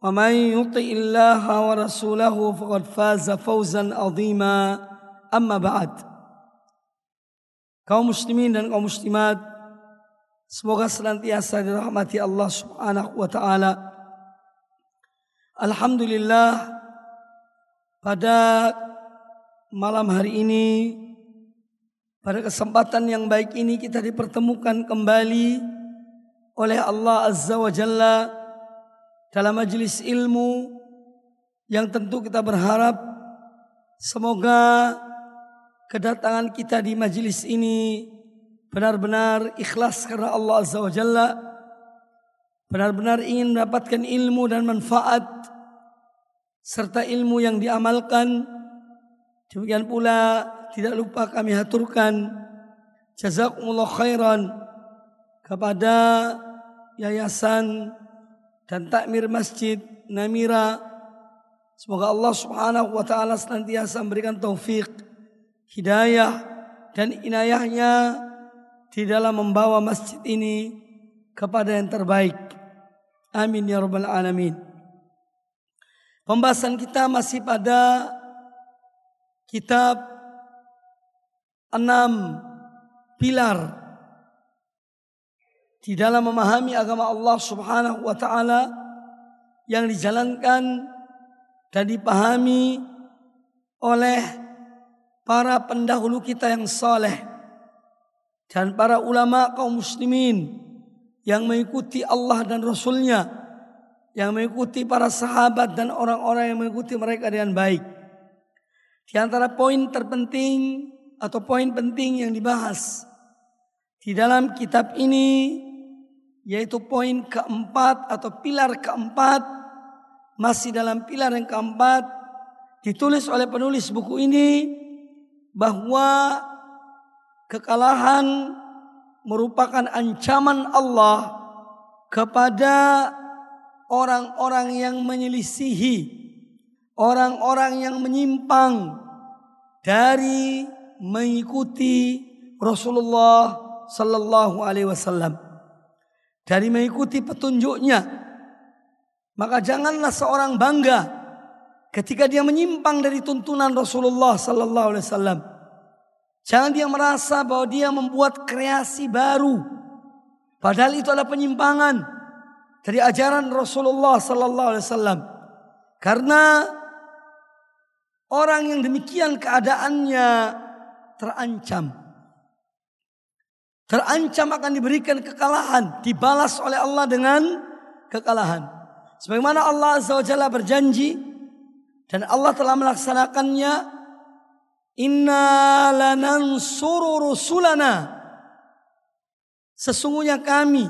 ومن يطع الله ورسوله فقد فاز فوزا عظيما أما بعد kaum muslimin dan kaum muslimat semoga senantiasa dirahmati Allah Subhanahu wa taala Alhamdulillah pada malam hari ini pada kesempatan yang baik ini kita dipertemukan kembali oleh Allah Azza wa Jalla dalam majelis ilmu yang tentu kita berharap semoga kedatangan kita di majelis ini benar-benar ikhlas karena Allah Azza wa Jalla benar-benar ingin mendapatkan ilmu dan manfaat serta ilmu yang diamalkan. Demikian pula tidak lupa kami haturkan jazakumullah khairan kepada yayasan dan takmir masjid Namira. Semoga Allah Subhanahu wa taala senantiasa memberikan taufik, hidayah dan inayahnya di dalam membawa masjid ini kepada yang terbaik. Amin ya rabbal alamin. Pembahasan kita masih pada kitab enam pilar di dalam memahami agama Allah Subhanahu wa taala yang dijalankan dan dipahami oleh para pendahulu kita yang saleh dan para ulama kaum muslimin yang mengikuti Allah dan Rasulnya yang mengikuti para sahabat dan orang-orang yang mengikuti mereka dengan baik. Di antara poin terpenting atau poin penting yang dibahas di dalam kitab ini yaitu poin keempat atau pilar keempat masih dalam pilar yang keempat ditulis oleh penulis buku ini bahwa kekalahan merupakan ancaman Allah kepada orang-orang yang menyelisihi orang-orang yang menyimpang dari mengikuti Rasulullah sallallahu alaihi wasallam dari mengikuti petunjuknya. Maka janganlah seorang bangga ketika dia menyimpang dari tuntunan Rasulullah sallallahu alaihi wasallam. Jangan dia merasa bahwa dia membuat kreasi baru. Padahal itu adalah penyimpangan dari ajaran Rasulullah sallallahu alaihi wasallam. Karena orang yang demikian keadaannya terancam terancam akan diberikan kekalahan, dibalas oleh Allah dengan kekalahan. Sebagaimana Allah Azza wa berjanji dan Allah telah melaksanakannya, "Inna lanansuru rusulana." Sesungguhnya kami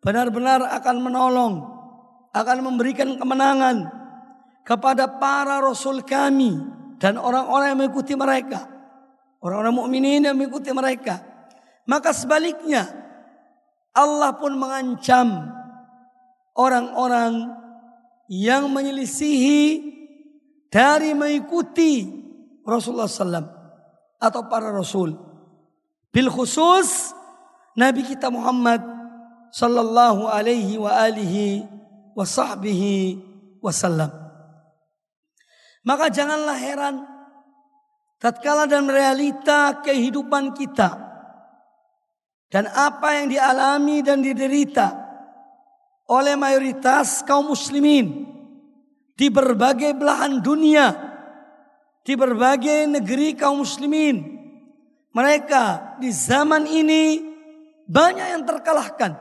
benar-benar akan menolong, akan memberikan kemenangan kepada para rasul kami dan orang-orang yang mengikuti mereka. Orang-orang mukminin yang mengikuti mereka. Maka sebaliknya Allah pun mengancam orang-orang yang menyelisihi dari mengikuti Rasulullah SAW atau para Rasul Bil khusus Nabi kita Muhammad sallallahu alaihi wa alihi wa wasallam. Maka janganlah heran tatkala dalam realita kehidupan kita dan apa yang dialami dan diderita oleh mayoritas kaum muslimin di berbagai belahan dunia, di berbagai negeri kaum muslimin. Mereka di zaman ini banyak yang terkalahkan,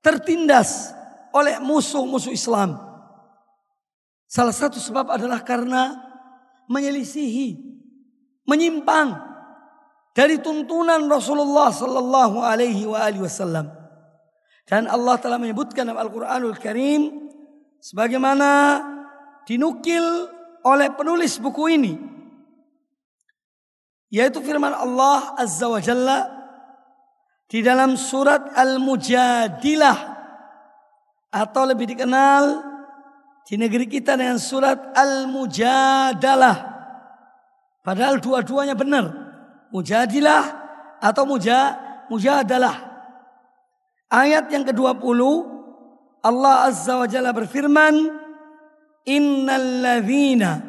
tertindas oleh musuh-musuh Islam. Salah satu sebab adalah karena menyelisihi, menyimpang dari tuntunan Rasulullah sallallahu alaihi wasallam. Dan Allah telah menyebutkan dalam Al-Qur'anul Karim sebagaimana dinukil oleh penulis buku ini yaitu firman Allah Azza wa Jalla di dalam surat Al-Mujadilah atau lebih dikenal di negeri kita dengan surat Al-Mujadalah. Padahal dua-duanya benar. Mujadilah atau muja, mujadalah. Ayat yang ke-20 Allah Azza wa Jalla berfirman, "Innal ladzina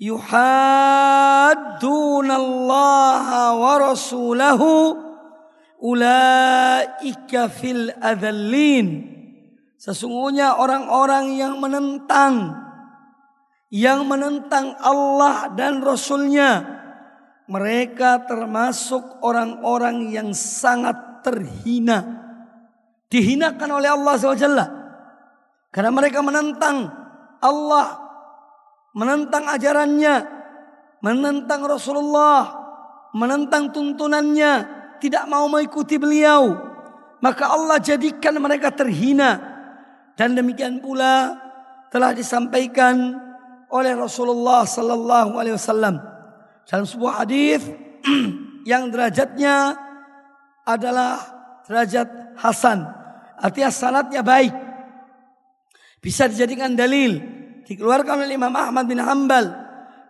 yuhadduna Allah wa rasulahu ulaika fil adzallin sesungguhnya orang-orang yang menentang yang menentang Allah dan Rasulnya mereka termasuk orang-orang yang sangat terhina. Dihinakan oleh Allah SWT karena mereka menentang Allah menentang ajarannya menentang Rasulullah menentang tuntunannya tidak mau mengikuti beliau, maka Allah jadikan mereka terhina. Dan demikian pula telah disampaikan oleh Rasulullah sallallahu alaihi wasallam dalam sebuah hadis yang derajatnya adalah derajat hasan. Artinya sanatnya baik. Bisa dijadikan dalil. Dikeluarkan oleh Imam Ahmad bin Hanbal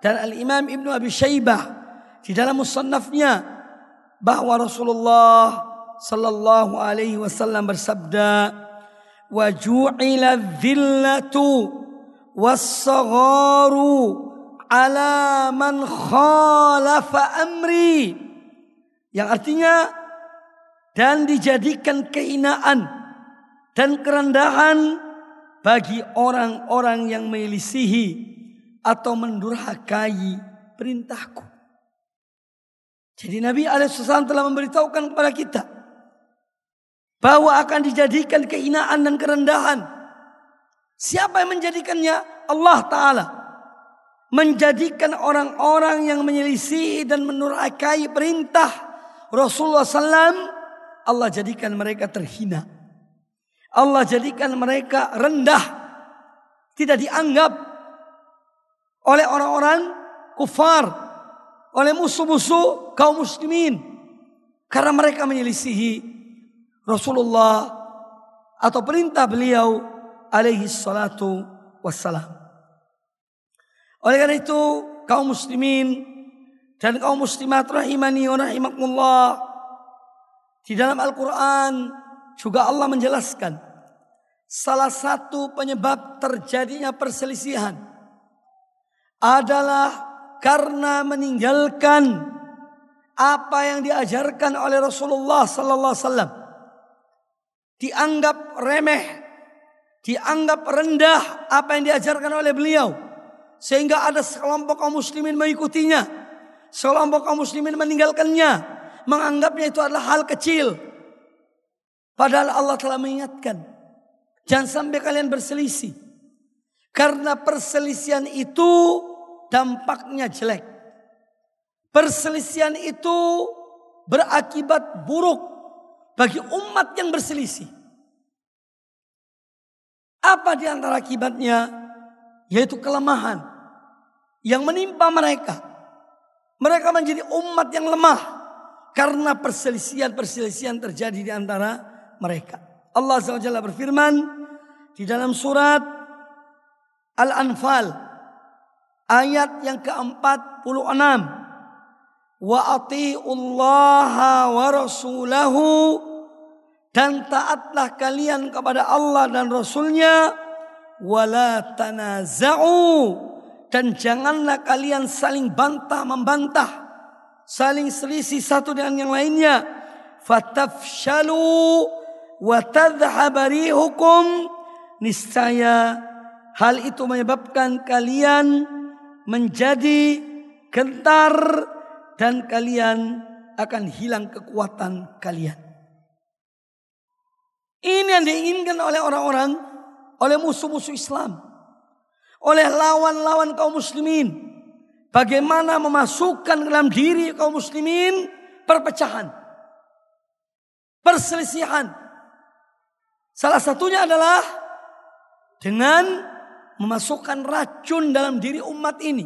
dan Al-Imam Ibnu Abi Syaibah di dalam musannafnya bahwa Rasulullah sallallahu alaihi wasallam bersabda wa ju'ila dhillatu was-sagharu ala man khalafa amri yang artinya dan dijadikan kehinaan dan kerendahan bagi orang-orang yang melisihi atau mendurhakai perintahku. Jadi Nabi Alaihissalam telah memberitahukan kepada kita bahwa akan dijadikan kehinaan dan kerendahan. Siapa yang menjadikannya? Allah Ta'ala. Menjadikan orang-orang yang menyelisih dan menurakai perintah Rasulullah SAW. Allah jadikan mereka terhina. Allah jadikan mereka rendah. Tidak dianggap oleh orang-orang kufar oleh musuh-musuh kaum muslimin karena mereka menyelisihi Rasulullah atau perintah beliau alaihi salatu wassalam. Oleh karena itu kaum muslimin dan kaum muslimat rahimani wa rahimakumullah di dalam Al-Quran juga Allah menjelaskan salah satu penyebab terjadinya perselisihan adalah karena meninggalkan apa yang diajarkan oleh Rasulullah sallallahu alaihi wasallam. Dianggap remeh, dianggap rendah apa yang diajarkan oleh beliau sehingga ada sekelompok kaum muslimin mengikutinya, sekelompok kaum muslimin meninggalkannya, menganggapnya itu adalah hal kecil. Padahal Allah telah mengingatkan, jangan sampai kalian berselisih. Karena perselisihan itu dampaknya jelek. Perselisihan itu berakibat buruk bagi umat yang berselisih. Apa di antara akibatnya? Yaitu kelemahan yang menimpa mereka. Mereka menjadi umat yang lemah karena perselisihan-perselisihan terjadi di antara mereka. Allah SWT berfirman di dalam surat Al-Anfal ayat yang ke-46. wa atiullaha wa rasulahu dan taatlah kalian kepada Allah dan Rasulnya wala tanaza'u. Dan janganlah kalian saling bantah membantah. Saling selisih satu dengan yang lainnya. Fatafshalu wa rihukum. Niscaya hal itu menyebabkan kalian menjadi gentar dan kalian akan hilang kekuatan kalian. Ini yang diinginkan oleh orang-orang, oleh musuh-musuh Islam, oleh lawan-lawan kaum muslimin. Bagaimana memasukkan dalam diri kaum muslimin perpecahan, perselisihan. Salah satunya adalah dengan memasukkan racun dalam diri umat ini.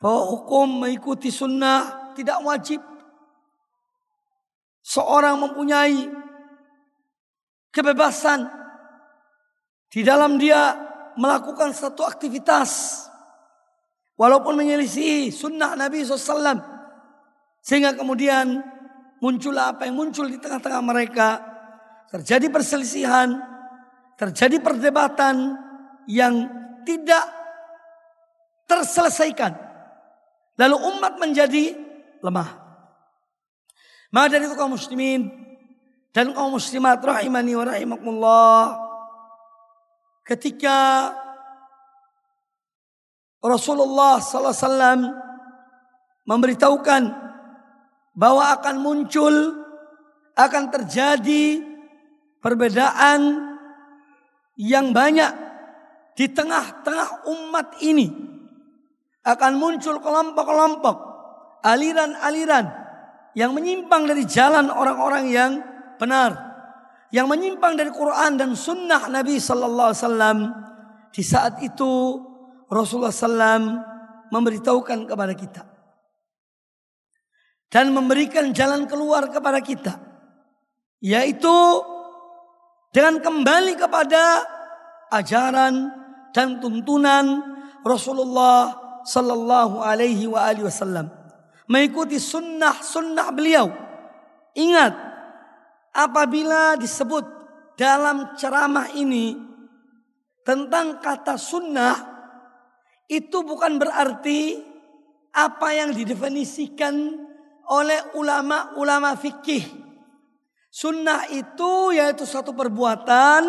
Bahwa hukum mengikuti sunnah tidak wajib. Seorang mempunyai kebebasan di dalam dia melakukan satu aktivitas. Walaupun menyelisih sunnah Nabi SAW sehingga kemudian muncul apa yang muncul di tengah-tengah mereka. Terjadi perselisihan terjadi perdebatan yang tidak terselesaikan. Lalu umat menjadi lemah. Maka dari itu kaum muslimin dan kaum muslimat rahimani wa rahimakumullah ketika Rasulullah sallallahu alaihi wasallam memberitahukan bahwa akan muncul akan terjadi perbedaan yang banyak di tengah-tengah umat ini akan muncul kelompok-kelompok aliran-aliran yang menyimpang dari jalan orang-orang yang benar yang menyimpang dari Quran dan Sunnah Nabi Sallallahu Alaihi Wasallam di saat itu Rasulullah Sallam memberitahukan kepada kita dan memberikan jalan keluar kepada kita yaitu dengan kembali kepada ajaran dan tuntunan Rasulullah Sallallahu Alaihi Wasallam mengikuti sunnah sunnah beliau. Ingat apabila disebut dalam ceramah ini tentang kata sunnah itu bukan berarti apa yang didefinisikan oleh ulama-ulama fikih. Sunnah itu yaitu suatu perbuatan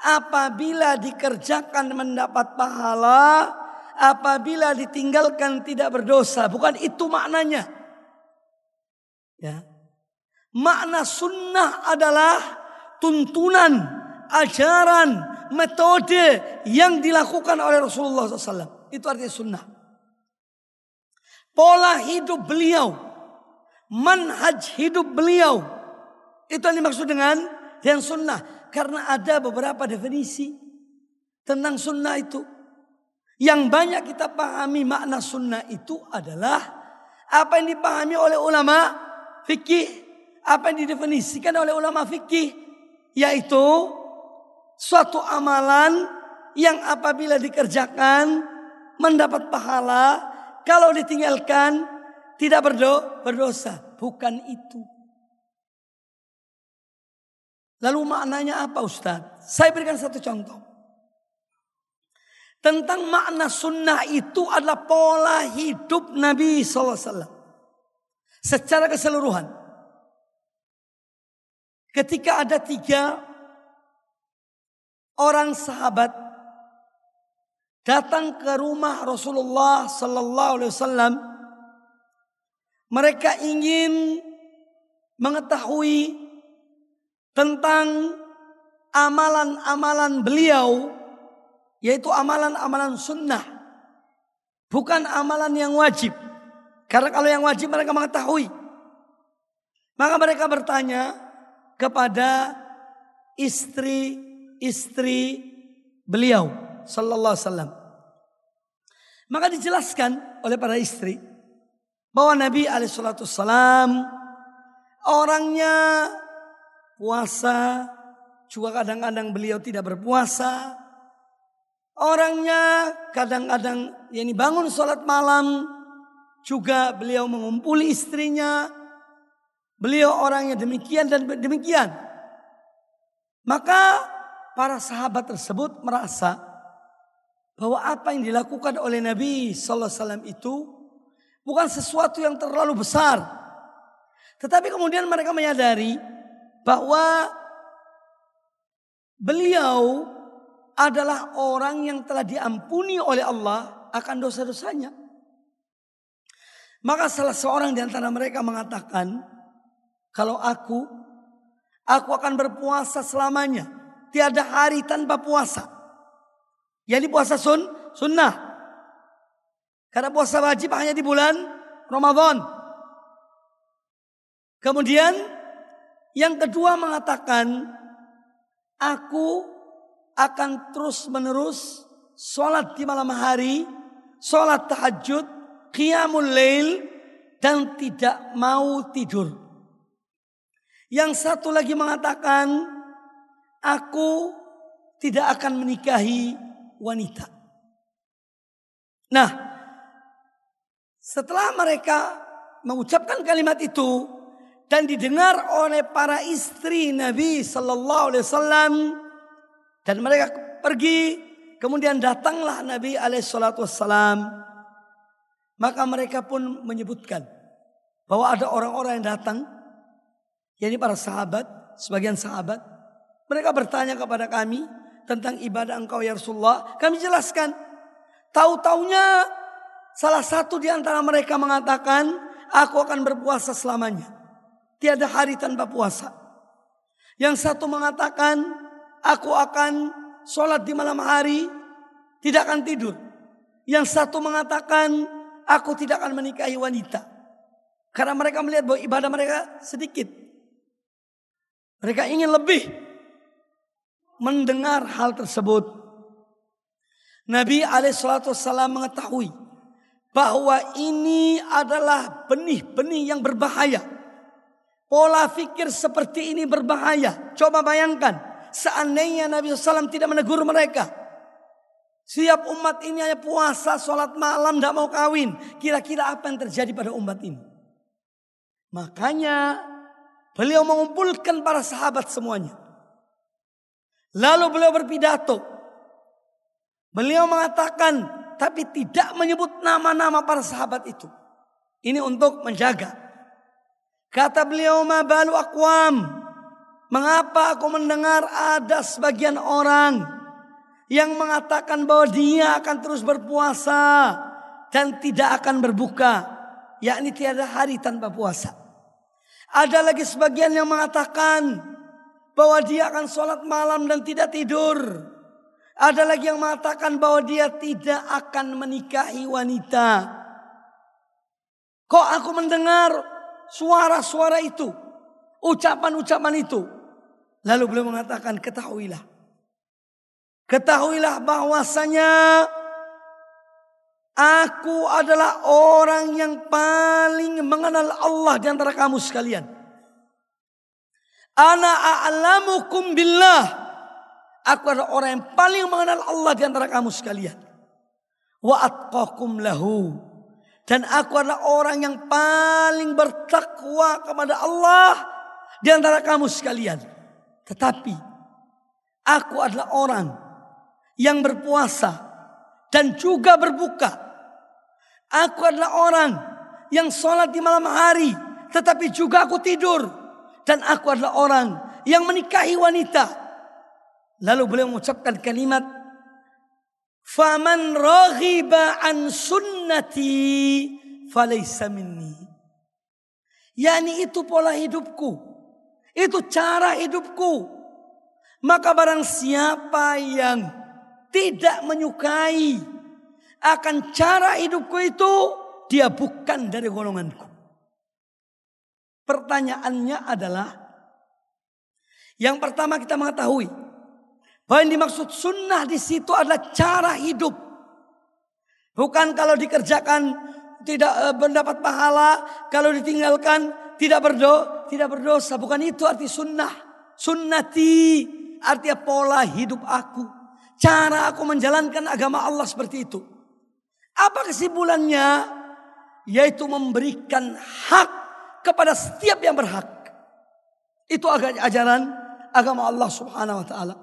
apabila dikerjakan mendapat pahala, apabila ditinggalkan tidak berdosa. Bukan itu maknanya. Ya. Makna sunnah adalah tuntunan, ajaran, metode yang dilakukan oleh Rasulullah SAW. Itu artinya sunnah. Pola hidup beliau, manhaj hidup beliau. Itu yang dimaksud dengan yang sunnah. Karena ada beberapa definisi tentang sunnah itu. Yang banyak kita pahami makna sunnah itu adalah apa yang dipahami oleh ulama fikih apa yang didefinisikan oleh ulama fikih? Yaitu suatu amalan yang apabila dikerjakan mendapat pahala kalau ditinggalkan tidak berdo berdosa. Bukan itu. Lalu maknanya apa Ustadz saya berikan satu contoh. Tentang makna sunnah itu adalah pola hidup Nabi SAW secara keseluruhan Ketika ada tiga orang sahabat datang ke rumah Rasulullah Sallallahu Alaihi Wasallam, mereka ingin mengetahui tentang amalan-amalan beliau, yaitu amalan-amalan sunnah, bukan amalan yang wajib. Karena kalau yang wajib mereka mengetahui. Maka mereka bertanya, kepada istri-istri beliau sallallahu alaihi wasallam. Maka dijelaskan oleh para istri bahwa Nabi alaihissalam orangnya puasa juga kadang-kadang beliau tidak berpuasa. Orangnya kadang-kadang yani bangun sholat malam juga beliau mengumpuli istrinya. Beliau orangnya demikian dan demikian. Maka para sahabat tersebut merasa bahwa apa yang dilakukan oleh Nabi Sallallahu Alaihi Wasallam itu bukan sesuatu yang terlalu besar. Tetapi kemudian mereka menyadari bahwa beliau adalah orang yang telah diampuni oleh Allah akan dosa-dosanya. Maka salah seorang di antara mereka mengatakan, kalau aku, aku akan berpuasa selamanya. Tiada hari tanpa puasa. Jadi puasa sun, sunnah. Karena puasa wajib hanya di bulan Ramadan. Kemudian yang kedua mengatakan, aku akan terus menerus sholat di malam hari, sholat tahajud, qiyamul lail, dan tidak mau tidur. Yang satu lagi mengatakan, aku tidak akan menikahi wanita. Nah, setelah mereka mengucapkan kalimat itu dan didengar oleh para istri Nabi Sallallahu Alaihi Wasallam dan mereka pergi, kemudian datanglah Nabi Alaihissalatu. Maka mereka pun menyebutkan bahwa ada orang-orang yang datang, yakni para sahabat, sebagian sahabat, mereka bertanya kepada kami, tentang ibadah engkau ya Rasulullah. Kami jelaskan. Tahu-taunya salah satu di antara mereka mengatakan, aku akan berpuasa selamanya. Tiada hari tanpa puasa. Yang satu mengatakan, aku akan sholat di malam hari, tidak akan tidur. Yang satu mengatakan, aku tidak akan menikahi wanita. Karena mereka melihat bahwa ibadah mereka sedikit. Mereka ingin lebih mendengar hal tersebut. Nabi alaihissalam mengetahui bahwa ini adalah benih-benih yang berbahaya. Pola fikir seperti ini berbahaya. Coba bayangkan, seandainya Nabi SAW tidak menegur mereka. Siap umat ini hanya puasa, sholat malam, tidak mau kawin. Kira-kira apa yang terjadi pada umat ini? Makanya beliau mengumpulkan para sahabat semuanya. Lalu beliau berpidato. Beliau mengatakan tapi tidak menyebut nama-nama para sahabat itu. Ini untuk menjaga. Kata beliau ma balu akwam. Mengapa aku mendengar ada sebagian orang yang mengatakan bahwa dia akan terus berpuasa dan tidak akan berbuka, yakni tiada hari tanpa puasa. Ada lagi sebagian yang mengatakan bahwa dia akan sholat malam dan tidak tidur. Ada lagi yang mengatakan bahwa dia tidak akan menikahi wanita. Kok aku mendengar suara-suara itu, ucapan-ucapan itu. Lalu beliau mengatakan, ketahuilah. Ketahuilah bahwasanya aku adalah orang yang paling mengenal Allah di antara kamu sekalian. Ana a'lamukum billah. Aku adalah orang yang paling mengenal Allah di antara kamu sekalian. Wa atqakum lahu. Dan aku adalah orang yang paling bertakwa kepada Allah di antara kamu sekalian. Tetapi aku adalah orang yang berpuasa dan juga berbuka. Aku adalah orang yang sholat di malam hari tetapi juga aku tidur dan aku adalah orang yang menikahi wanita. Lalu beliau mengucapkan kalimat Faman raghiba an sunnati falaysa minni. Yani itu pola hidupku. Itu cara hidupku. Maka barang siapa yang tidak menyukai akan cara hidupku itu, dia bukan dari golonganku. Pertanyaannya adalah yang pertama kita mengetahui bahwa yang dimaksud sunnah di situ adalah cara hidup. Bukan kalau dikerjakan tidak eh, mendapat pahala, kalau ditinggalkan tidak berdosa, tidak berdosa. Bukan itu arti sunnah. Sunnati artinya pola hidup aku. Cara aku menjalankan agama Allah seperti itu. Apa kesimpulannya? yaitu memberikan hak kepada setiap yang berhak. Itu ajaran agama Allah Subhanahu wa taala.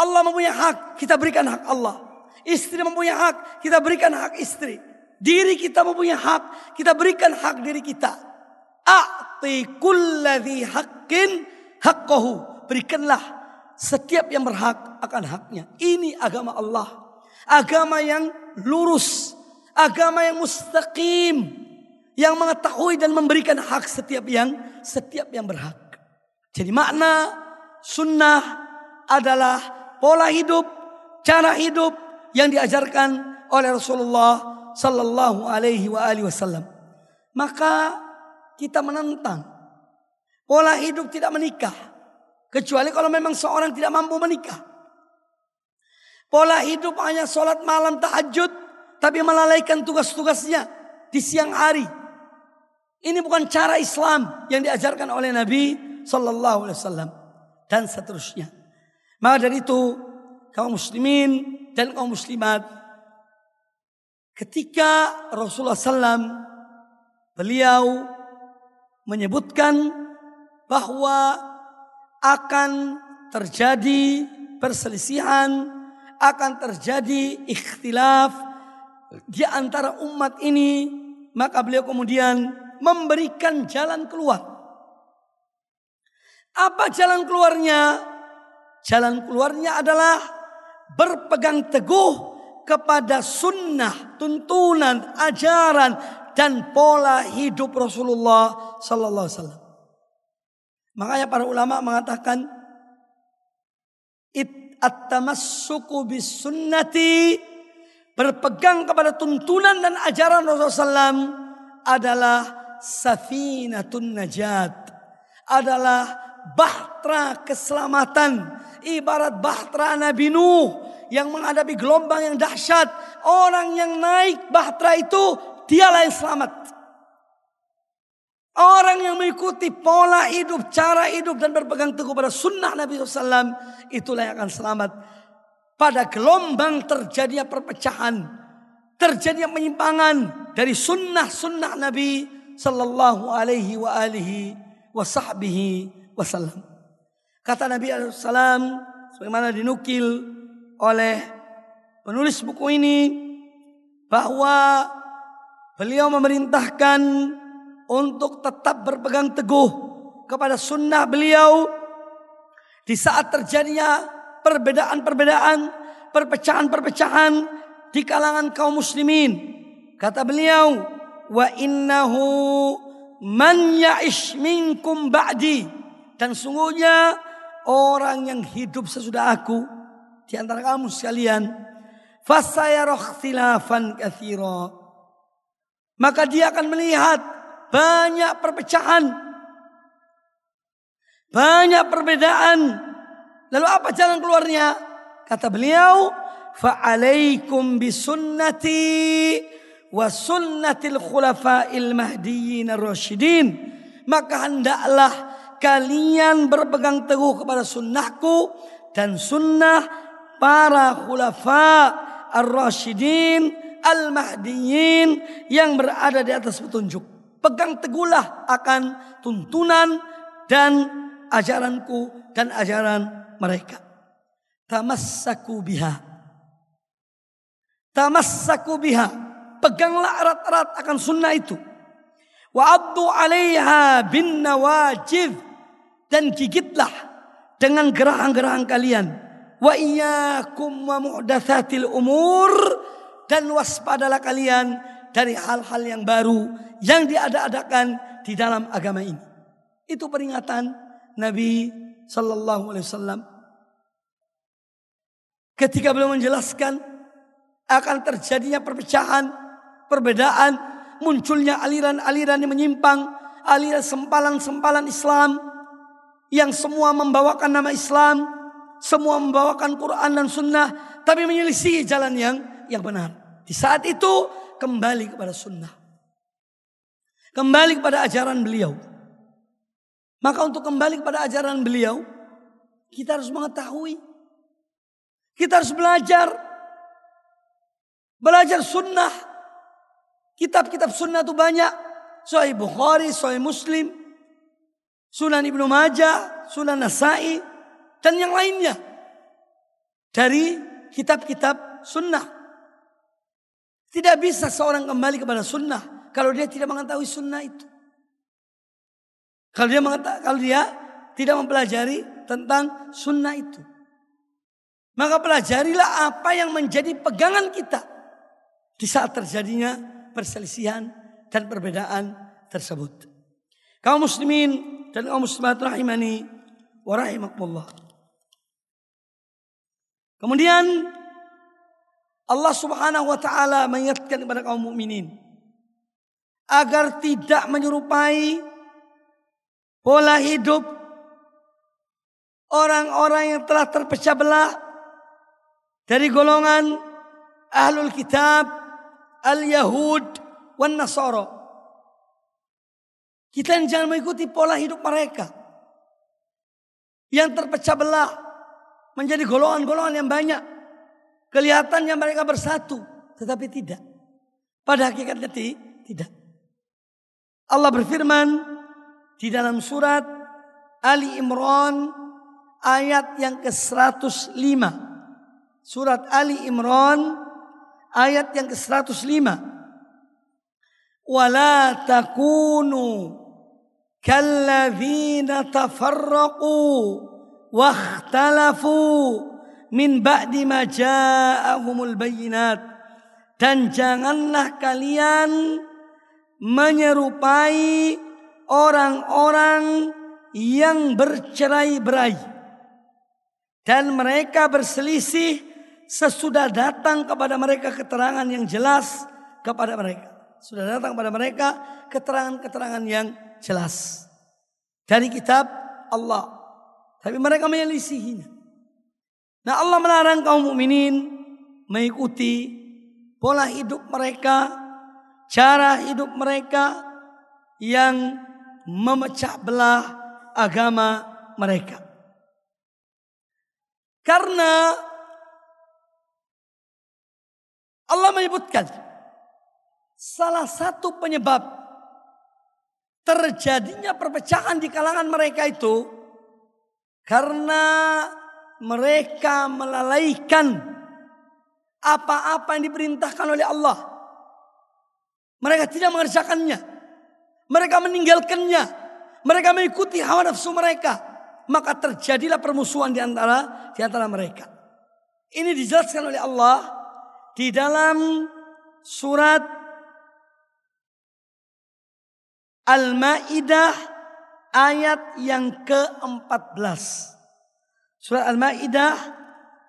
Allah mempunyai hak, kita berikan hak Allah. Istri mempunyai hak, kita berikan hak istri. Diri kita mempunyai hak, kita berikan hak diri kita. A'ti kulladhi haqqin haqqahu. Berikanlah setiap yang berhak akan haknya. Ini agama Allah. Agama yang lurus. Agama yang mustaqim. Yang mengetahui dan memberikan hak setiap yang setiap yang berhak. Jadi makna sunnah adalah pola hidup, cara hidup yang diajarkan oleh Rasulullah sallallahu alaihi wasallam. Maka kita menentang pola hidup tidak menikah kecuali kalau memang seorang tidak mampu menikah. Pola hidup hanya sholat malam tahajud tapi melalaikan tugas-tugasnya di siang hari. Ini bukan cara Islam yang diajarkan oleh Nabi Sallallahu Alaihi Wasallam dan seterusnya. Maka dari itu kaum muslimin dan kaum muslimat ketika Rasulullah SAW beliau menyebutkan bahwa akan terjadi perselisihan, akan terjadi ikhtilaf di antara umat ini, maka beliau kemudian memberikan jalan keluar. Apa jalan keluarnya? Jalan keluarnya adalah berpegang teguh kepada sunnah, tuntunan, ajaran dan pola hidup Rasulullah Sallallahu Alaihi Wasallam. Makanya para ulama mengatakan at-tamassuku bis sunnati berpegang kepada tuntunan dan ajaran Rasulullah SAW adalah safinatun najat adalah bahtera keselamatan ibarat bahtera Nabi Nuh yang menghadapi gelombang yang dahsyat orang yang naik bahtera itu dialah yang selamat Orang yang mengikuti pola hidup, cara hidup dan berpegang teguh pada sunnah Nabi SAW. Itulah yang akan selamat. Pada gelombang terjadinya perpecahan. Terjadinya penyimpangan dari sunnah-sunnah Nabi sallallahu alaihi wa alihi wa sahbihi wasallam. Kata Nabi SAW sebagaimana dinukil oleh penulis buku ini bahwa beliau memerintahkan untuk tetap berpegang teguh kepada sunnah beliau di saat terjadinya perbedaan-perbedaan, perpecahan-perpecahan di kalangan kaum muslimin. Kata beliau, wa innahu man ya'ish minkum ba'di dan sungguhnya orang yang hidup sesudah aku di antara kamu sekalian fasayarakhtilafan katsira maka dia akan melihat banyak perpecahan banyak perbedaan lalu apa jalan keluarnya? Kata beliau fa'alaikum bisunnati wa sunnatil khulafa'il mahdiyyin ar-rasyidin. Maka hendaklah kalian berpegang teguh kepada sunnahku dan sunnah para khulafa ar-rasyidin al-mahdiyyin yang berada di atas petunjuk. Pegang teguhlah akan tuntunan dan ajaranku dan ajaran mereka tamassaku biha tamassaku biha Peganglah erat-erat akan sunnah itu. Wa abdu alaiha bin nawajid. Dan gigitlah dengan gerahang-gerahang kalian. Wa iyyakum wa muhdatsatil umur. Dan waspadalah kalian dari hal-hal yang baru yang diada-adakan di dalam agama ini. Itu peringatan Nabi Sallallahu Alaihi Wasallam. Ketika beliau menjelaskan akan terjadinya perpecahan perbedaan, munculnya aliran-aliran yang menyimpang, aliran sempalan-sempalan Islam yang semua membawakan nama Islam, semua membawakan Quran dan Sunnah, tapi menyelisih jalan yang yang benar. Di saat itu kembali kepada Sunnah, kembali kepada ajaran beliau. Maka untuk kembali kepada ajaran beliau, kita harus mengetahui, kita harus belajar, belajar Sunnah Kitab-kitab sunnah itu banyak. Sahih Bukhari, Sahih Muslim, Sunan Ibnu Majah, Sunan Nasai, dan yang lainnya. Dari kitab-kitab sunnah. Tidak bisa seorang kembali kepada sunnah kalau dia tidak mengetahui sunnah itu. Kalau dia kalau dia tidak mempelajari tentang sunnah itu. Maka pelajarilah apa yang menjadi pegangan kita di saat terjadinya perselisihan dan perbedaan tersebut. Kaum muslimin dan kaum muslimat rahimani wa rahimakumullah. Kemudian Allah Subhanahu wa taala mengingatkan kepada kaum mukminin agar tidak menyerupai pola hidup orang-orang yang telah terpecah belah dari golongan ahlul kitab, al-yahud, wan nasara. Kita jangan mengikuti pola hidup mereka. Yang terpecah belah menjadi golongan-golongan yang banyak. Kelihatannya mereka bersatu, tetapi tidak. Pada hakikatnya tidak. Allah berfirman di dalam surat Ali Imran ayat yang ke-105 surat Ali Imran ayat yang ke-105. Wala takunu kalladzina tafarraqu wakhtalafu min ba'di ma ja'ahumul bayyinat dan janganlah kalian menyerupai orang-orang yang bercerai-berai dan mereka berselisih sesudah datang kepada mereka keterangan yang jelas kepada mereka. Sudah datang kepada mereka keterangan-keterangan yang jelas. Dari kitab Allah. Tapi mereka menyelisihinya. Nah Allah melarang kaum mukminin mengikuti pola hidup mereka, cara hidup mereka yang memecah belah agama mereka. Karena Allah menyebutkan salah satu penyebab terjadinya perpecahan di kalangan mereka itu karena mereka melalaikan apa-apa yang diperintahkan oleh Allah. Mereka tidak mengerjakannya. Mereka meninggalkannya. Mereka mengikuti hawa nafsu mereka. Maka terjadilah permusuhan di antara di antara mereka. Ini dijelaskan oleh Allah di dalam surat Al-Maidah ayat yang ke-14. Surat Al-Maidah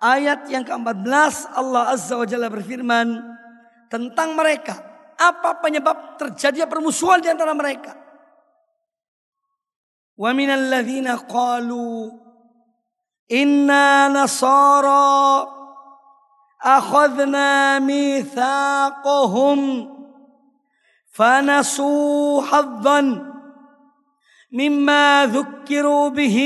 ayat yang ke-14 Allah Azza wa Jalla berfirman tentang mereka. Apa penyebab terjadinya permusuhan di antara mereka? Wa minal ladzina qalu inna nasara أخذنا ميثاقهم فنسوا حظا مما ذكروا به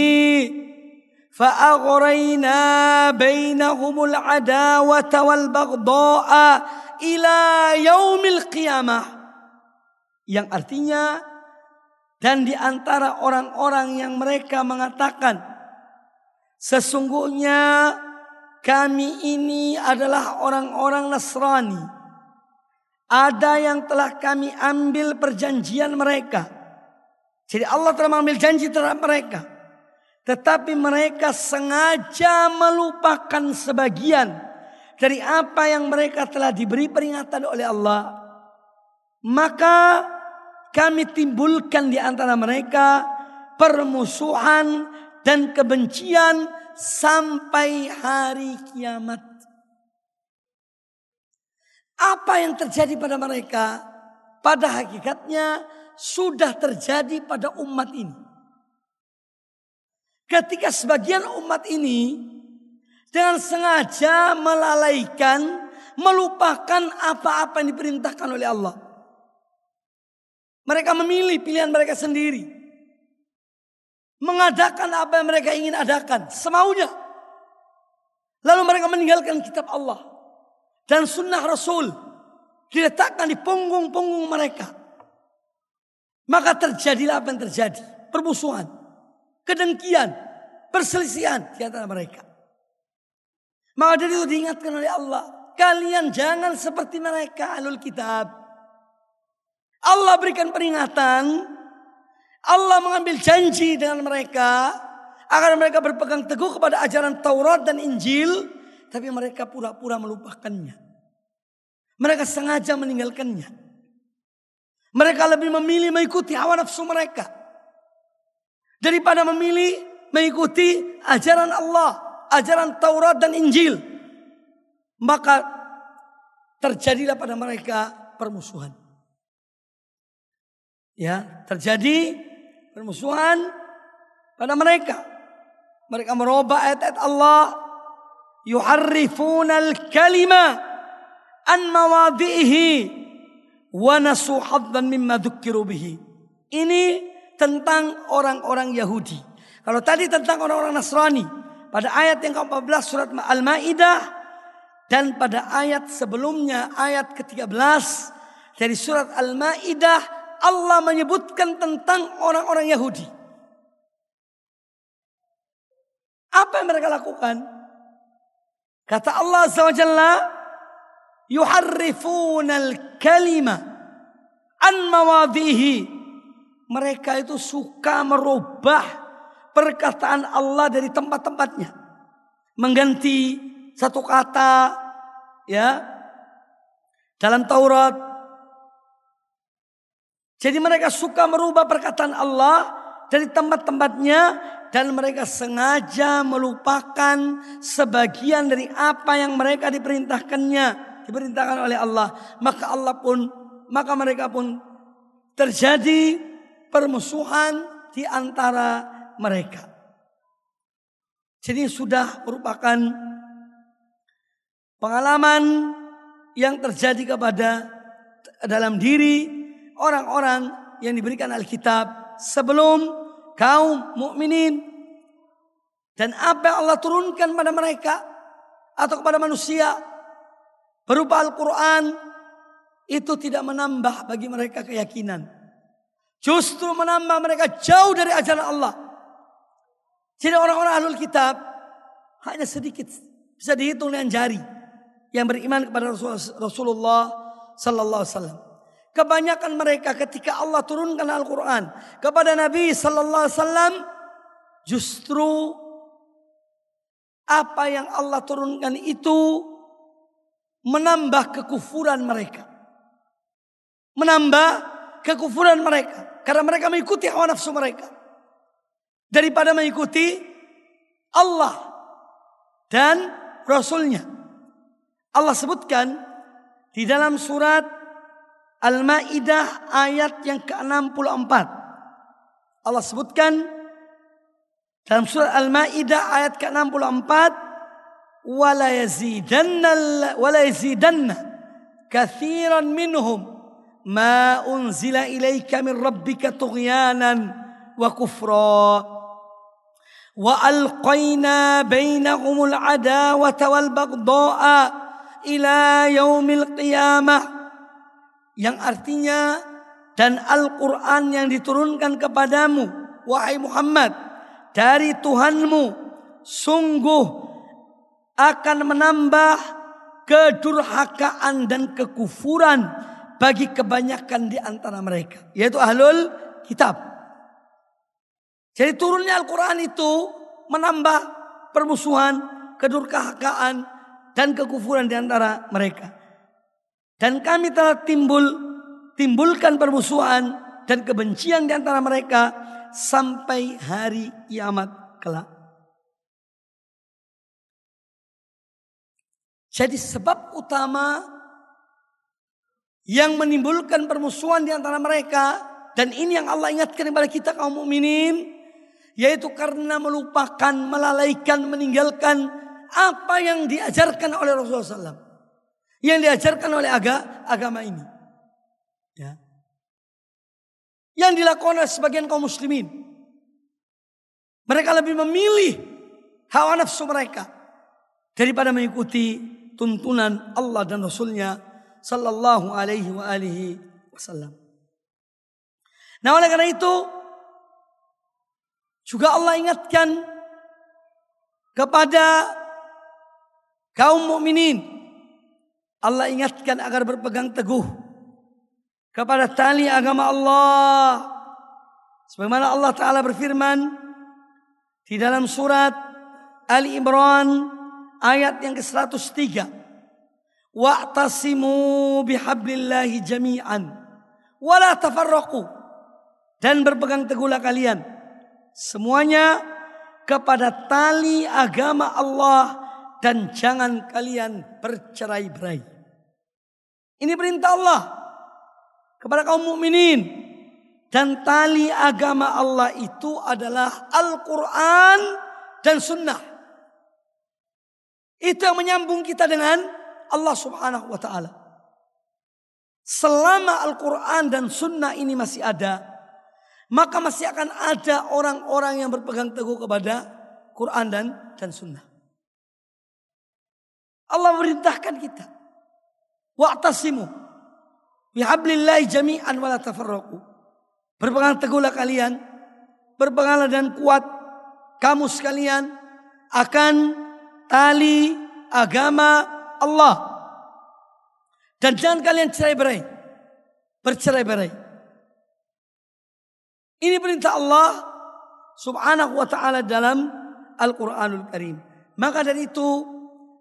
فأغرينا بينهم العداوة والبغضاء ila yaumil qiyamah. Yang artinya dan di antara orang-orang yang mereka mengatakan sesungguhnya kami ini adalah orang-orang Nasrani. Ada yang telah kami ambil perjanjian mereka. Jadi Allah telah mengambil janji terhadap mereka. Tetapi mereka sengaja melupakan sebagian dari apa yang mereka telah diberi peringatan oleh Allah. Maka kami timbulkan di antara mereka permusuhan dan kebencian sampai hari kiamat. Apa yang terjadi pada mereka pada hakikatnya sudah terjadi pada umat ini. Ketika sebagian umat ini dengan sengaja melalaikan, melupakan apa-apa yang diperintahkan oleh Allah. Mereka memilih pilihan mereka sendiri mengadakan apa yang mereka ingin adakan semaunya. Lalu mereka meninggalkan kitab Allah dan sunnah Rasul diletakkan di punggung-punggung mereka. Maka terjadilah apa yang terjadi. Permusuhan, kedengkian, perselisihan di antara mereka. Maka dari itu diingatkan oleh Allah. Kalian jangan seperti mereka alul kitab. Allah berikan peringatan. Allah mengambil janji dengan mereka. Agar mereka berpegang teguh kepada ajaran Taurat dan Injil. Tapi mereka pura-pura melupakannya. Mereka sengaja meninggalkannya. Mereka lebih memilih mengikuti hawa nafsu mereka. Daripada memilih mengikuti ajaran Allah. Ajaran Taurat dan Injil. Maka terjadilah pada mereka permusuhan. Ya, terjadi permusuhan pada mereka. Mereka merubah ayat-ayat Allah al-kalima an mawadhihi wa nasu haddan mimma dzukkiru bihi. Ini tentang orang-orang Yahudi. Kalau tadi tentang orang-orang Nasrani pada ayat yang ke-14 surat Al-Maidah dan pada ayat sebelumnya ayat ke-13 dari surat Al-Maidah Allah menyebutkan tentang orang-orang Yahudi. Apa yang mereka lakukan? Kata Allah SWT, al kalima an. Mereka itu suka merubah perkataan Allah dari tempat-tempatnya. Mengganti satu kata ya dalam Taurat. Jadi mereka suka merubah perkataan Allah dari tempat-tempatnya dan mereka sengaja melupakan sebagian dari apa yang mereka diperintahkannya, diperintahkan oleh Allah. Maka Allah pun maka mereka pun terjadi permusuhan di antara mereka. Jadi sudah merupakan pengalaman yang terjadi kepada dalam diri orang-orang yang diberikan Alkitab sebelum kaum mukminin dan apa yang Allah turunkan pada mereka atau kepada manusia berupa Al-Qur'an itu tidak menambah bagi mereka keyakinan. Justru menambah mereka jauh dari ajaran Allah. Jadi orang-orang ahlul kitab hanya sedikit bisa dihitung dengan jari yang beriman kepada Rasulullah sallallahu alaihi wasallam. Kebanyakan mereka ketika Allah turunkan Al-Quran kepada Nabi Sallallahu Alaihi Wasallam, justru apa yang Allah turunkan itu menambah kekufuran mereka. Menambah kekufuran mereka. Karena mereka mengikuti hawa nafsu mereka. Daripada mengikuti Allah dan Rasulnya. Allah sebutkan di dalam surat Al-Maidah ayat yang ke-64. Allah sebutkan dalam surah Al-Maidah ayat ke-64 wala yazidanna katsiran minhum ma unzila ilaika min rabbika tughyanan wa kufra bainahumul adawata wal baghdha'a ila yaumil qiyamah yang artinya dan Al-Quran yang diturunkan kepadamu wahai Muhammad dari Tuhanmu sungguh akan menambah kedurhakaan dan kekufuran bagi kebanyakan di antara mereka yaitu ahlul kitab. Jadi turunnya Al-Quran itu menambah permusuhan, kedurhakaan dan kekufuran di antara mereka. Dan kami telah timbul timbulkan permusuhan dan kebencian di antara mereka sampai hari kiamat kelak. Jadi sebab utama yang menimbulkan permusuhan di antara mereka dan ini yang Allah ingatkan kepada kita kaum mukminin yaitu karena melupakan, melalaikan, meninggalkan apa yang diajarkan oleh Rasulullah SAW yang diajarkan oleh aga, agama ini. Ya. Yang dilakukan oleh sebagian kaum muslimin. Mereka lebih memilih hawa nafsu mereka daripada mengikuti tuntunan Allah dan Rasulnya sallallahu alaihi wa alihi wasallam. Nah, oleh karena itu juga Allah ingatkan kepada kaum mukminin. Allah ingatkan agar berpegang teguh kepada tali agama Allah. Sebagaimana Allah Ta'ala berfirman di dalam surat Ali Imran ayat yang ke-103. Wa'tasimu bihablillahi jami'an. Wala tafarraqu. Dan berpegang teguhlah kalian. Semuanya kepada tali agama Allah. Dan jangan kalian bercerai-berai. Ini perintah Allah. Kepada kaum mukminin Dan tali agama Allah itu adalah Al-Quran dan Sunnah. Itu yang menyambung kita dengan Allah Subhanahu wa taala. Selama Al-Qur'an dan sunnah ini masih ada, maka masih akan ada orang-orang yang berpegang teguh kepada Quran dan dan sunnah. Allah merintahkan kita. Wa'tasimu bihablillahi jami'an wa la tafarraqu. Berpegang teguhlah kalian, berpeganglah dan kuat kamu sekalian akan tali agama Allah. Dan jangan kalian cerai berai. Ini perintah Allah subhanahu wa ta'ala dalam Al-Quranul Karim. Maka dari itu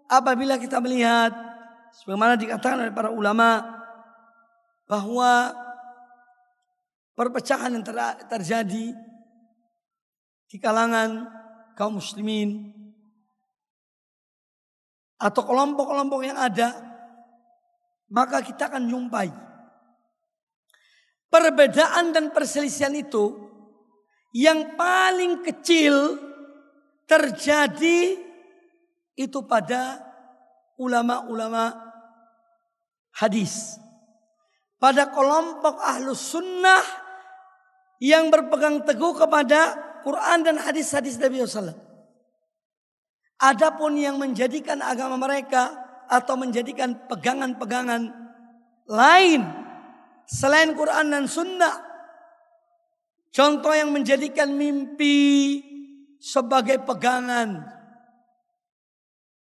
apabila kita melihat sebagaimana dikatakan oleh para ulama bahwa perpecahan yang ter terjadi di kalangan kaum muslimin atau kelompok-kelompok yang ada, maka kita akan jumpai perbedaan dan perselisihan itu yang paling kecil terjadi itu pada ulama-ulama hadis. Pada kelompok ahlus sunnah yang berpegang teguh kepada Quran dan hadis-hadis Nabi SAW. Adapun yang menjadikan agama mereka atau menjadikan pegangan-pegangan lain selain Quran dan Sunnah. Contoh yang menjadikan mimpi sebagai pegangan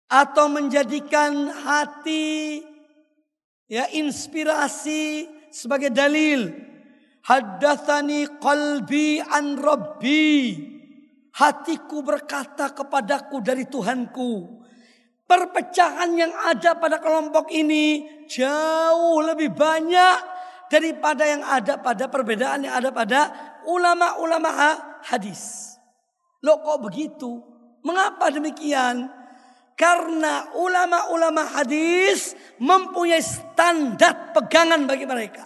atau menjadikan hati ya inspirasi sebagai dalil. Haddatsani qalbi an rabbi. Hatiku berkata kepadaku dari Tuhanku. Perpecahan yang ada pada kelompok ini jauh lebih banyak daripada yang ada pada perbedaan yang ada pada ulama-ulama hadis. Loh kok begitu? Mengapa demikian? Karena ulama-ulama hadis mempunyai standar pegangan bagi mereka.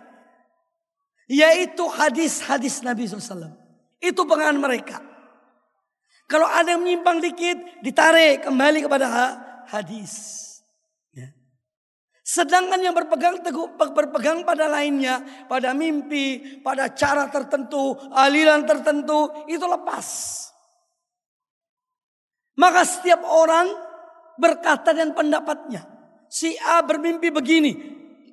Yaitu hadis-hadis Nabi SAW. Itu pegangan mereka. Kalau ada yang menyimpang dikit, ditarik kembali kepada hadis. Sedangkan yang berpegang teguh, berpegang pada lainnya, pada mimpi, pada cara tertentu, aliran tertentu, itu lepas. Maka setiap orang berkata dan pendapatnya. Si A bermimpi begini,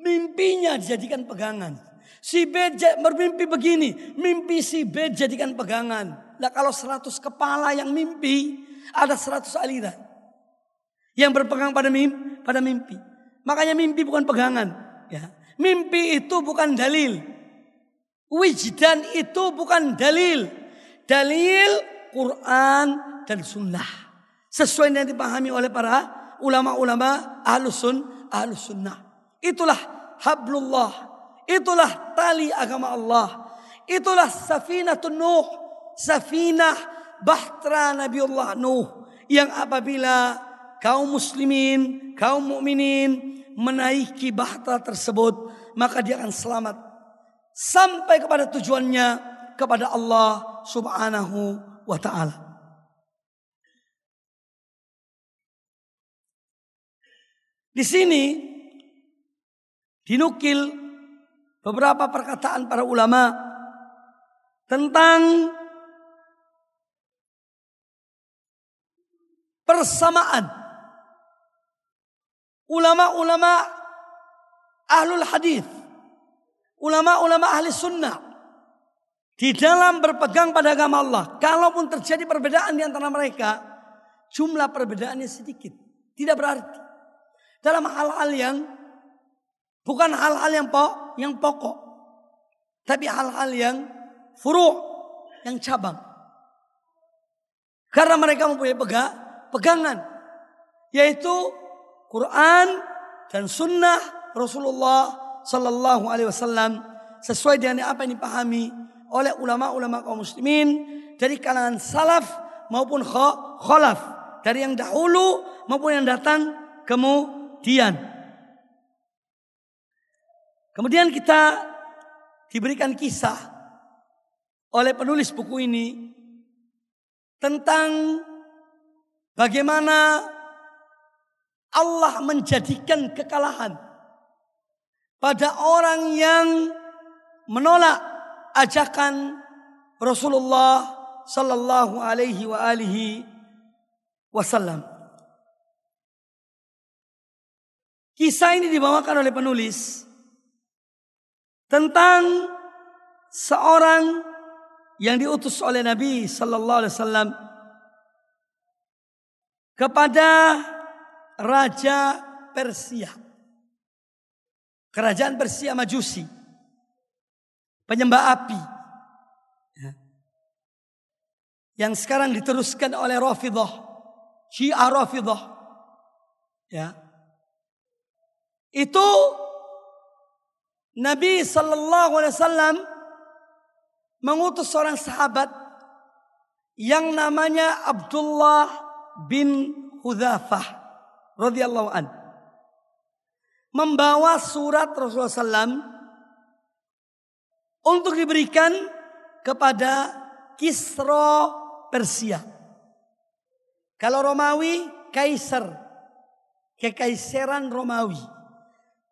mimpinya dijadikan pegangan. Si B bermimpi begini, mimpi si B jadikan pegangan. Nah kalau seratus kepala yang mimpi, ada seratus aliran. Yang berpegang pada mimpi, pada mimpi. Makanya mimpi bukan pegangan. Ya. Mimpi itu bukan dalil. Wijdan itu bukan dalil. Dalil Quran dan sunnah. Sesuai yang dipahami oleh para ulama-ulama ahlus sun, ahlus. Itulah hablullah Itulah tali agama Allah. Itulah safinatun Nuh. Safinah bahtera Nabiullah Nuh. Yang apabila kaum muslimin, kaum mukminin menaiki bahtera tersebut. Maka dia akan selamat. Sampai kepada tujuannya. Kepada Allah subhanahu wa ta'ala. Di sini dinukil beberapa perkataan para ulama tentang persamaan ulama-ulama ahlul hadis, ulama-ulama ahli sunnah di dalam berpegang pada agama Allah. Kalaupun terjadi perbedaan di antara mereka, jumlah perbedaannya sedikit, tidak berarti. Dalam hal-hal yang bukan hal-hal yang pokok, yang pokok, tapi hal-hal yang furu, yang cabang. Karena mereka mempunyai pega, pegangan, yaitu Quran dan Sunnah Rasulullah Sallallahu Alaihi Wasallam sesuai dengan apa yang dipahami oleh ulama-ulama kaum muslimin dari kalangan salaf maupun khalaf dari yang dahulu maupun yang datang kemudian. Kemudian kita diberikan kisah oleh penulis buku ini tentang bagaimana Allah menjadikan kekalahan pada orang yang menolak ajakan Rasulullah sallallahu alaihi wa alihi wasallam. Kisah ini dibawakan oleh penulis tentang seorang yang diutus oleh Nabi sallallahu alaihi wasallam kepada raja Persia. Kerajaan Persia Majusi. Penyembah api. Ya. Yang sekarang diteruskan oleh Rafidah. Syiah Rafidah. Ya. Itu Nabi Sallallahu Alaihi Wasallam mengutus seorang sahabat yang namanya Abdullah bin Hudzafah radhiyallahu an. Membawa surat Rasulullah SAW untuk diberikan kepada Kisro Persia. Kalau Romawi, Kaisar, kekaisaran Romawi.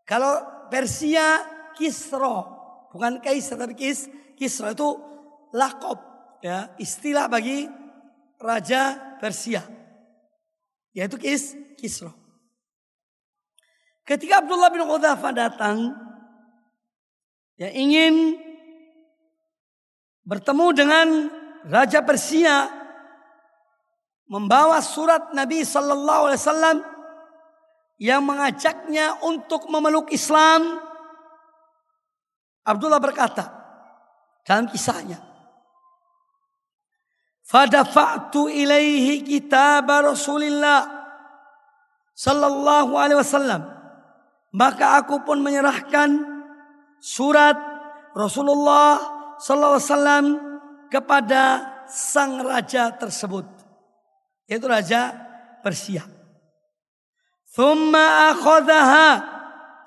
Kalau Persia, Kisro, bukan Kaisar tapi Kis, Kisra itu lakop ya. Istilah bagi raja Persia. Yaitu Kis Kisro. Ketika Abdullah bin Uthafah datang ya ingin bertemu dengan raja Persia membawa surat Nabi sallallahu alaihi wasallam yang mengajaknya untuk memeluk Islam Abdullah berkata dalam kisahnya. Fadafa'tu ilaihi kitab Rasulillah sallallahu alaihi wasallam. Maka aku pun menyerahkan surat Rasulullah sallallahu alaihi wasallam kepada sang raja tersebut. Yaitu raja Persia. Thumma akhadaha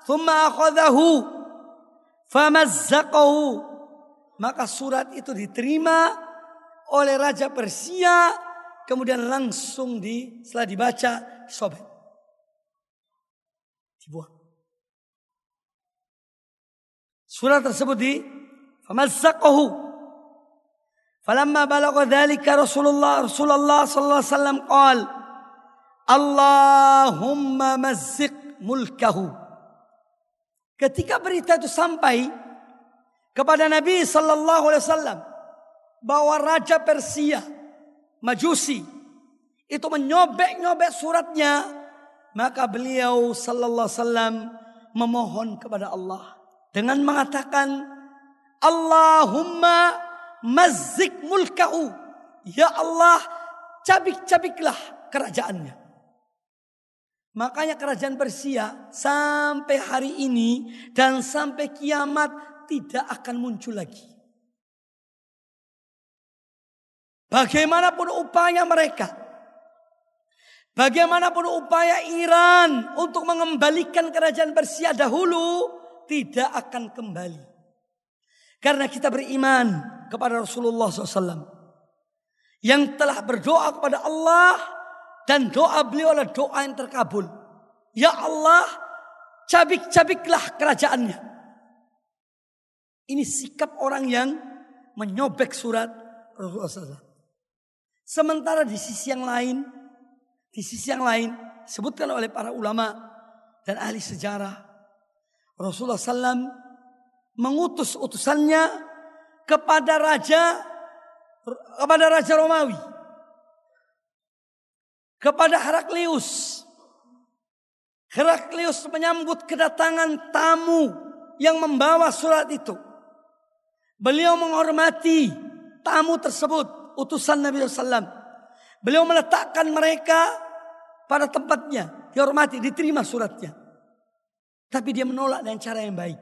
thumma akhadahu famazzaqahu maka surat itu diterima oleh Raja Persia. Kemudian langsung di setelah dibaca sobek. Dibuang. Surat tersebut di famazzaqahu. Falamma balagha dhalika Rasulullah Rasulullah sallallahu alaihi wasallam qala Allahumma mazziq mulkahu. Ketika berita itu sampai kepada Nabi Sallallahu Alaihi Wasallam bahwa Raja Persia Majusi itu menyobek-nyobek suratnya maka beliau Sallallahu Wasallam memohon kepada Allah dengan mengatakan Allahumma mazzik mulkahu ya Allah cabik-cabiklah kerajaannya Makanya kerajaan Persia sampai hari ini dan sampai kiamat tidak akan muncul lagi. Bagaimanapun upaya mereka. Bagaimanapun upaya Iran untuk mengembalikan kerajaan Persia dahulu tidak akan kembali. Karena kita beriman kepada Rasulullah SAW. Yang telah berdoa kepada Allah dan doa beliau adalah doa yang terkabul. Ya Allah, cabik-cabiklah kerajaannya. Ini sikap orang yang menyobek surat Rasulullah SAW. Sementara di sisi yang lain, di sisi yang lain, sebutkan oleh para ulama dan ahli sejarah. Rasulullah SAW mengutus utusannya kepada raja kepada raja Romawi kepada Heraklius Heraklius menyambut kedatangan tamu yang membawa surat itu. Beliau menghormati tamu tersebut, utusan Nabi SAW. Beliau meletakkan mereka pada tempatnya, dihormati, diterima suratnya. Tapi dia menolak dengan cara yang baik.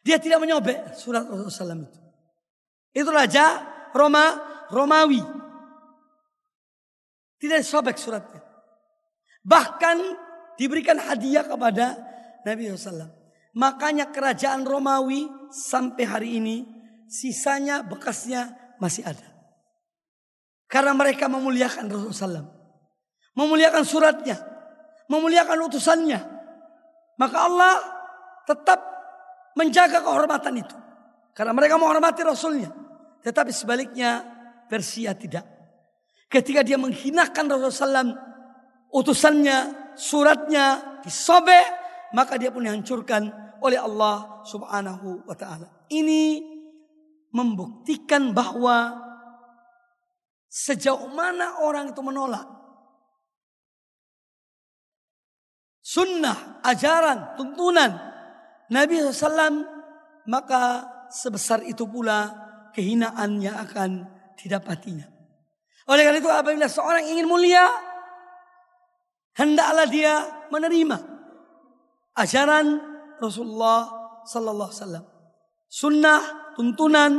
Dia tidak menyobek surat Rasulullah SAW itu. Itu raja Roma, Romawi. Tidak disobek suratnya. Bahkan diberikan hadiah kepada Nabi SAW. Makanya kerajaan Romawi sampai hari ini sisanya bekasnya masih ada. Karena mereka memuliakan Rasulullah SAW. Memuliakan suratnya. Memuliakan utusannya. Maka Allah tetap menjaga kehormatan itu. Karena mereka menghormati Rasulnya. Tetapi sebaliknya Persia tidak. Ketika dia menghinakan Rasulullah SAW, utusannya suratnya disobek, maka dia pun dihancurkan oleh Allah Subhanahu wa taala. Ini membuktikan bahwa sejauh mana orang itu menolak sunnah, ajaran, tuntunan Nabi SAW, maka sebesar itu pula kehinaan yang akan didapatinya. Oleh karena itu apabila seorang ingin mulia, hendaklah dia menerima ajaran Rasulullah sallallahu alaihi. Sunnah, tuntunan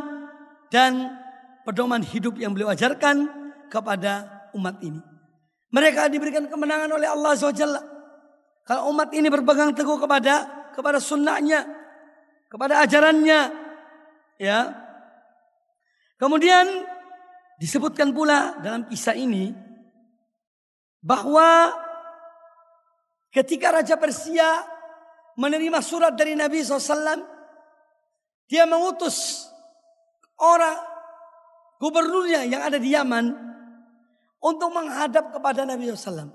dan pedoman hidup yang beliau ajarkan kepada umat ini. Mereka diberikan kemenangan oleh Allah SWT. Kalau umat ini berpegang teguh kepada kepada sunnahnya, kepada ajarannya, ya. Kemudian disebutkan pula dalam kisah ini bahwa Ketika Raja Persia menerima surat dari Nabi SAW, dia mengutus orang gubernurnya yang ada di Yaman untuk menghadap kepada Nabi SAW.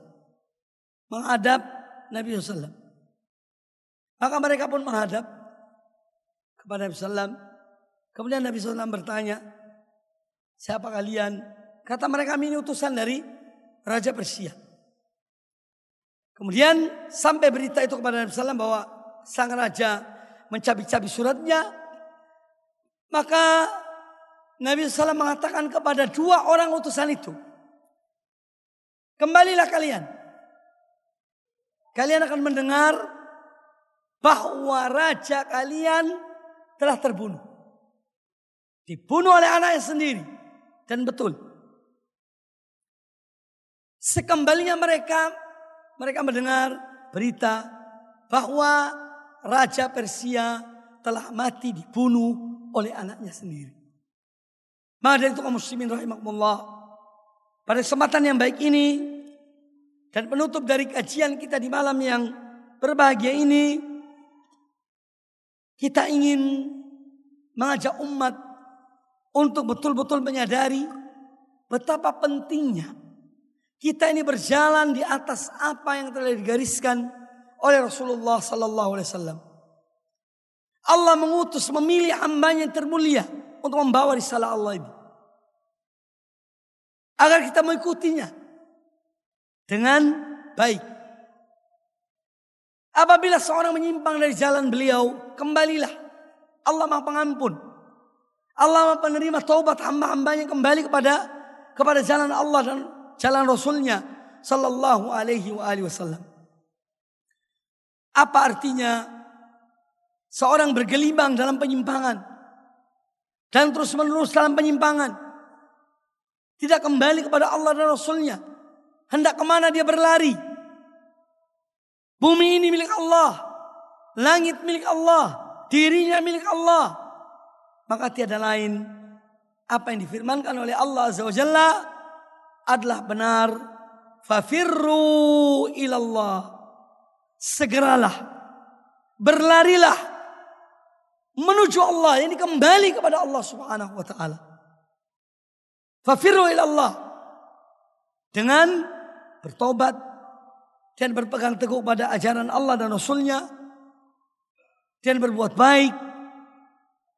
Menghadap Nabi SAW. Maka mereka pun menghadap kepada Nabi SAW. Kemudian Nabi SAW bertanya, siapa kalian? Kata mereka ini utusan dari Raja Persia. Kemudian sampai berita itu kepada Nabi SAW bahwa sang raja mencabik-cabik suratnya. Maka Nabi SAW mengatakan kepada dua orang utusan itu. Kembalilah kalian. Kalian akan mendengar bahwa raja kalian telah terbunuh. Dibunuh oleh anaknya sendiri. Dan betul. Sekembalinya mereka mereka mendengar berita bahwa Raja Persia telah mati dibunuh oleh anaknya sendiri. Maka dari itu kaum muslimin rahimahumullah. Pada kesempatan yang baik ini dan penutup dari kajian kita di malam yang berbahagia ini kita ingin mengajak umat untuk betul-betul menyadari betapa pentingnya kita ini berjalan di atas apa yang telah digariskan oleh Rasulullah sallallahu alaihi wasallam. Allah mengutus memilih hambanya yang termulia untuk membawa risalah Allah ini. Agar kita mengikutinya dengan baik. Apabila seorang menyimpang dari jalan beliau, kembalilah. Allah Maha Pengampun. Allah Maha penerima taubat hamba-hambanya kembali kepada kepada jalan Allah dan jalan Rasulnya Sallallahu alaihi wa alihi wasallam. Apa artinya seorang bergelimang dalam penyimpangan dan terus menerus dalam penyimpangan tidak kembali kepada Allah dan Rasulnya hendak ke mana dia berlari bumi ini milik Allah langit milik Allah dirinya milik Allah maka tiada lain apa yang difirmankan oleh Allah Azza wa Jalla adalah benar. Fafirru ilallah. Segeralah. Berlarilah. Menuju Allah. Ini kembali kepada Allah subhanahu wa ta'ala. Fafirru ilallah. Dengan bertobat. Dan berpegang teguh pada ajaran Allah dan Rasulnya. dan berbuat baik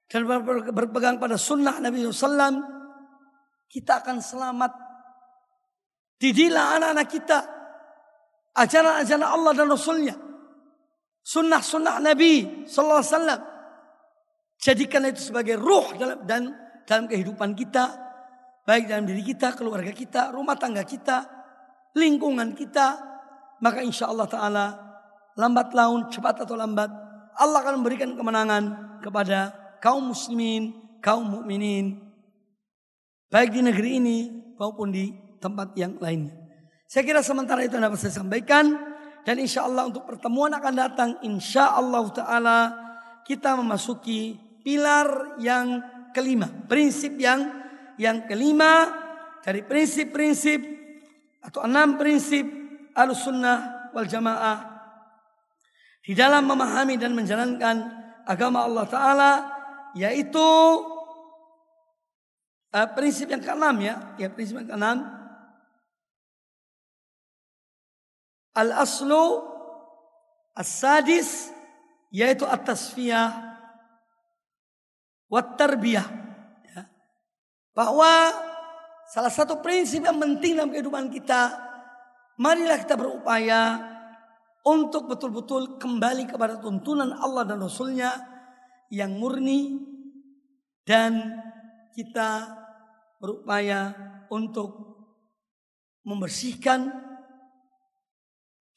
dan berpegang pada sunnah Nabi SAW, kita akan selamat. Didilah anak-anak kita ajaran-ajaran Allah dan Rasulnya, sunnah-sunnah Nabi Sallallahu. Jadikan itu sebagai ruh dalam dan dalam kehidupan kita, baik dalam diri kita, keluarga kita, rumah tangga kita, lingkungan kita. Maka insya Allah Taala lambat laun, cepat atau lambat, Allah akan memberikan kemenangan kepada kaum muslimin, kaum mukminin, baik di negeri ini maupun di tempat yang lainnya. Saya kira sementara itu dapat saya sampaikan dan insya Allah untuk pertemuan akan datang insya Allah taala kita memasuki pilar yang kelima, prinsip yang yang kelima dari prinsip-prinsip atau enam prinsip al-sunnah wal jamaah di dalam memahami dan menjalankan agama Allah Ta'ala yaitu uh, prinsip yang keenam ya, ya prinsip yang keenam. Al aslu as-sadis yaitu at-tasfiyah. wat tarbiyah ya. bahwa salah satu prinsip yang penting dalam kehidupan kita marilah kita berupaya untuk betul-betul kembali kepada tuntunan Allah dan Rasulnya yang murni dan kita berupaya untuk membersihkan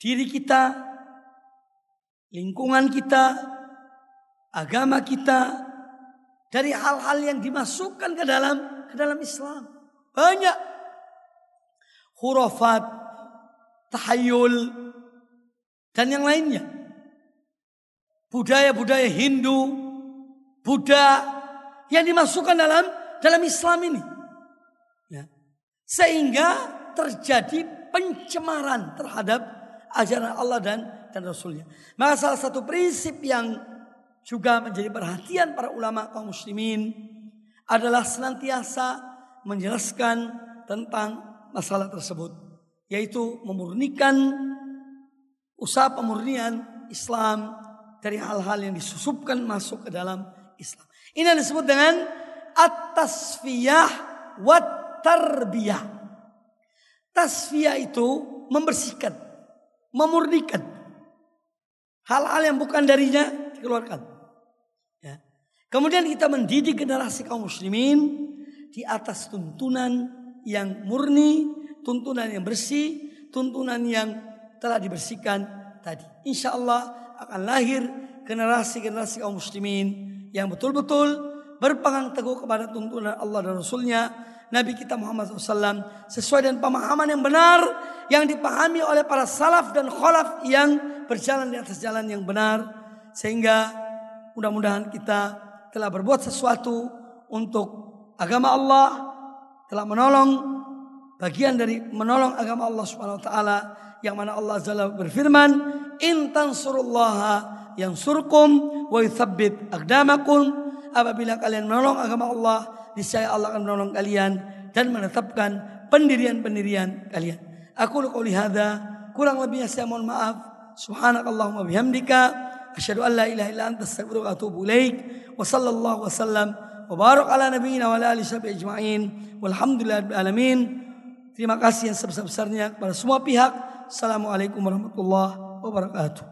diri kita, lingkungan kita, agama kita dari hal-hal yang dimasukkan ke dalam ke dalam Islam. Banyak hurufat, tahayul, dan yang lainnya. Budaya-budaya Hindu, Buddha yang dimasukkan dalam dalam Islam ini. Ya. Sehingga terjadi pencemaran terhadap ajaran Allah dan dan Rasulnya. Maka salah satu prinsip yang juga menjadi perhatian para ulama kaum muslimin adalah senantiasa menjelaskan tentang masalah tersebut. Yaitu memurnikan usaha pemurnian Islam dari hal-hal yang disusupkan masuk ke dalam Islam. Ini yang disebut dengan at-tasfiyah wa tarbiyah. Tasfiyah itu membersihkan, memurnikan. Hal-hal yang bukan darinya dikeluarkan. Kemudian kita mendidik generasi kaum muslimin di atas tuntunan yang murni, tuntunan yang bersih, tuntunan yang telah dibersihkan tadi. Insya Allah akan lahir generasi-generasi kaum muslimin yang betul-betul berpegang teguh kepada tuntunan Allah dan Rasulnya Nabi kita Muhammad SAW sesuai dengan pemahaman yang benar yang dipahami oleh para salaf dan khalaf yang berjalan di atas jalan yang benar sehingga mudah-mudahan kita telah berbuat sesuatu untuk agama Allah telah menolong bagian dari menolong agama Allah Subhanahu wa taala yang mana Allah Azza berfirman, "In tansurullaha surkum wa yuthabbit aqdamakum." Apabila kalian menolong agama Allah, niscaya Allah akan menolong kalian dan menetapkan pendirian-pendirian kalian. Aku qouli hadza, kurang lebihnya saya mohon maaf. Subhanakallahumma bihamdika asyhadu an la ilaha illa anta astaghfiruka wa atubu ilaik. Wa sallallahu wasallam wa barak ala nabiyyina wa ala alihi ajma'in. Walhamdulillahil alamin. Terima kasih yang sebesar-besarnya kepada semua pihak Assalamualaikum warahmatullahi wabarakatuh.